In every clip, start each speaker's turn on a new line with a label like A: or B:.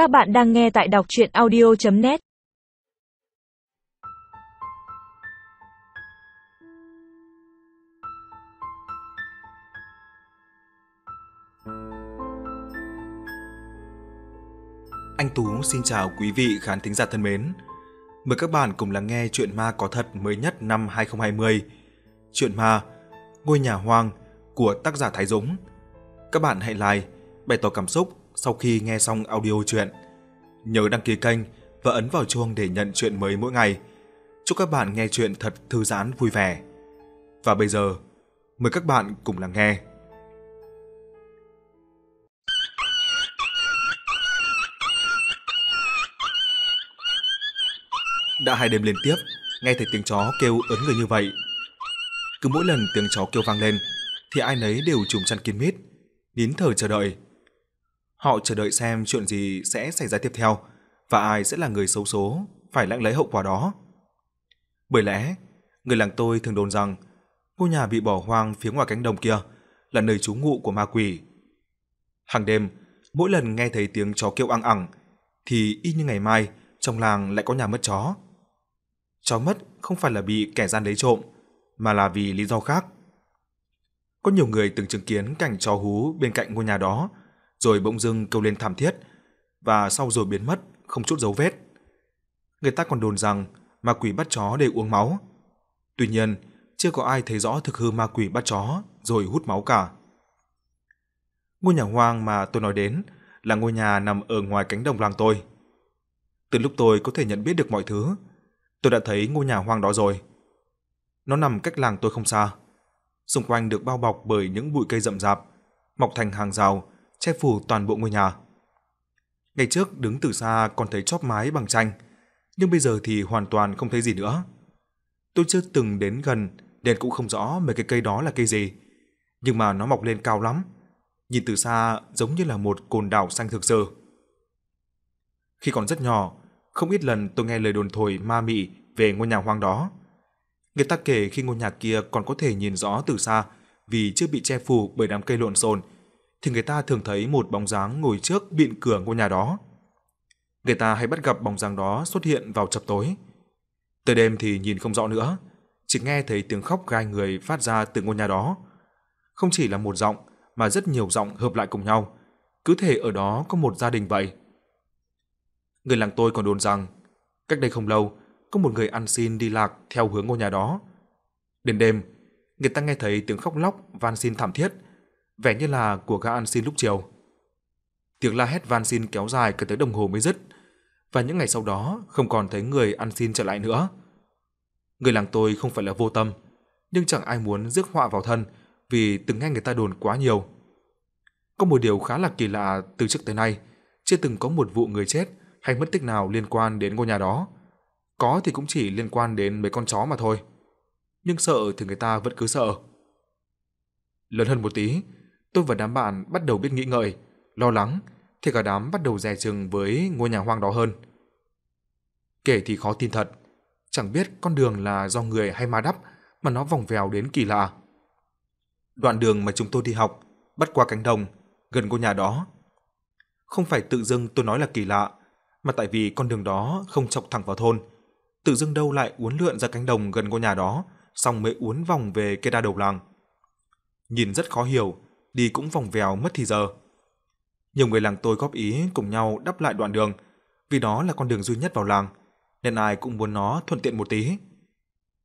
A: Các bạn đang nghe tại đọc chuyện audio.net
B: Anh Tú xin chào quý vị khán thính giả thân mến. Mời các bạn cùng lắng nghe chuyện ma có thật mới nhất năm 2020. Chuyện ma Ngôi nhà hoang của tác giả Thái Dũng. Các bạn hãy like, bày tỏ cảm xúc sau khi nghe xong audio chuyện. Nhớ đăng ký kênh và ấn vào chuông để nhận chuyện mới mỗi ngày. Chúc các bạn nghe chuyện thật thư giãn vui vẻ. Và bây giờ, mời các bạn cùng lắng nghe. Đã hai đêm liên tiếp, nghe thấy tiếng chó kêu ớn người như vậy. Cứ mỗi lần tiếng chó kêu vang lên, thì ai nấy đều trùm chăn kín mít, nín thở chờ đợi. Họ chờ đợi xem chuyện gì sẽ xảy ra tiếp theo và ai sẽ là người xấu số phải lãnh lấy hậu quả đó. Bởi lẽ, người làng tôi thường đồn rằng ngôi nhà bị bỏ hoang phía ngoài cánh đồng kia là nơi trú ngụ của ma quỷ. Hàng đêm, mỗi lần nghe thấy tiếng chó kêu ăng ẳng thì y như ngày mai trong làng lại có nhà mất chó. Chó mất không phải là bị kẻ gian lấy trộm, mà là vì lý do khác. Có nhiều người từng chứng kiến cảnh chó hú bên cạnh ngôi nhà đó, rồi bỗng dưng kêu lên thảm thiết và sau rồi biến mất, không chút dấu vết. Người ta còn đồn rằng ma quỷ bắt chó để uống máu. Tuy nhiên, chưa có ai thấy rõ thực hư ma quỷ bắt chó rồi hút máu cả. Ngôi nhà hoang mà tôi nói đến là ngôi nhà nằm ở ngoài cánh đồng làng tôi. Từ lúc tôi có thể nhận biết được mọi thứ, tôi đã thấy ngôi nhà hoang đó rồi. Nó nằm cách làng tôi không xa. Xung quanh được bao bọc bởi những bụi cây rậm rạp, mọc thành hàng rào, che phủ toàn bộ ngôi nhà. Ngày trước đứng từ xa còn thấy chóp mái bằng tranh, nhưng bây giờ thì hoàn toàn không thấy gì nữa. Tôi chưa từng đến gần nên cũng không rõ mấy cái cây đó là cây gì, nhưng mà nó mọc lên cao lắm. Nhìn từ xa giống như là một cồn đảo xanh thực sự. Khi còn rất nhỏ, không ít lần tôi nghe lời đồn thổi ma mị về ngôi nhà hoang đó. Người ta kể khi ngôi nhà kia còn có thể nhìn rõ từ xa vì chưa bị che phủ bởi đám cây lộn xộn, thì người ta thường thấy một bóng dáng ngồi trước bịn cửa ngôi nhà đó. Người ta hay bắt gặp bóng dáng đó xuất hiện vào chập tối. Tới đêm thì nhìn không rõ nữa, chỉ nghe thấy tiếng khóc gai người phát ra từ ngôi nhà đó. Không chỉ là một giọng mà rất nhiều giọng hợp lại cùng nhau, cứ thể ở đó có một gia đình vậy. Người làng tôi còn đồn rằng, cách đây không lâu, có một người ăn xin đi lạc theo hướng ngôi nhà đó. Đến đêm, người ta nghe thấy tiếng khóc lóc van xin thảm thiết, vẻ như là của gã ăn xin lúc chiều. Tiếng la hét van xin kéo dài cả tới đồng hồ mới dứt, và những ngày sau đó không còn thấy người ăn xin trở lại nữa. Người làng tôi không phải là vô tâm, nhưng chẳng ai muốn rước họa vào thân vì từng nghe người ta đồn quá nhiều. Có một điều khá là kỳ lạ từ trước tới nay, chưa từng có một vụ người chết hay mất tích nào liên quan đến ngôi nhà đó. Có thì cũng chỉ liên quan đến mấy con chó mà thôi. Nhưng sợ thì người ta vẫn cứ sợ. Lớn hơn một tí, tôi và đám bạn bắt đầu biết nghĩ ngợi, lo lắng, thì cả đám bắt đầu dè chừng với ngôi nhà hoang đó hơn. Kể thì khó tin thật, chẳng biết con đường là do người hay ma đắp mà nó vòng vèo đến kỳ lạ. Đoạn đường mà chúng tôi đi học, bắt qua cánh đồng, gần ngôi nhà đó. Không phải tự dưng tôi nói là kỳ lạ, mà tại vì con đường đó không chọc thẳng vào thôn, tự dưng đâu lại uốn lượn ra cánh đồng gần ngôi nhà đó, xong mới uốn vòng về cây đa đầu làng. Nhìn rất khó hiểu, đi cũng vòng vèo mất thì giờ. Nhiều người làng tôi góp ý cùng nhau đắp lại đoạn đường, vì đó là con đường duy nhất vào làng, nên ai cũng muốn nó thuận tiện một tí.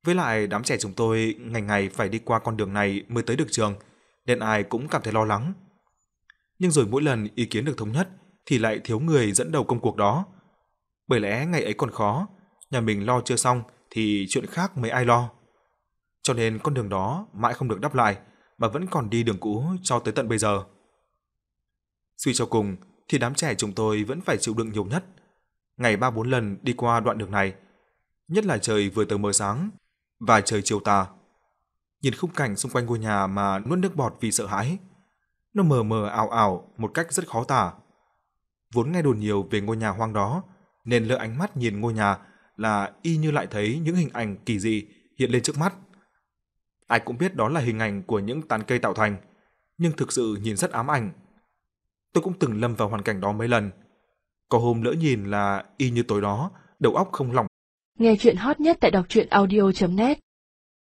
B: Với lại đám trẻ chúng tôi ngày ngày phải đi qua con đường này mới tới được trường, nên ai cũng cảm thấy lo lắng. Nhưng rồi mỗi lần ý kiến được thống nhất thì lại thiếu người dẫn đầu công cuộc đó. Bởi lẽ ngày ấy còn khó, nhà mình lo chưa xong thì chuyện khác mấy ai lo. Cho nên con đường đó mãi không được đắp lại mà vẫn còn đi đường cũ cho tới tận bây giờ. Suy cho cùng thì đám trẻ chúng tôi vẫn phải chịu đựng nhiều nhất. Ngày 3 4 lần đi qua đoạn đường này, nhất là trời vừa tờ mờ sáng và trời chiều tà. Nhìn khung cảnh xung quanh ngôi nhà mà nuốt nước bọt vì sợ hãi. Nó mờ mờ ảo ảo một cách rất khó tả. Vốn nghe đồn nhiều về ngôi nhà hoang đó, nên lỡ ánh mắt nhìn ngôi nhà là y như lại thấy những hình ảnh kỳ dị hiện lên trước mắt. Ai cũng biết đó là hình ảnh của những tán cây tạo thành, nhưng thực sự nhìn rất ám ảnh. Tôi cũng từng lâm vào hoàn cảnh đó mấy lần. Có hôm lỡ nhìn là y như tối đó, đầu óc không lỏng.
C: Nghe chuyện hot nhất tại đọc truyện audio.net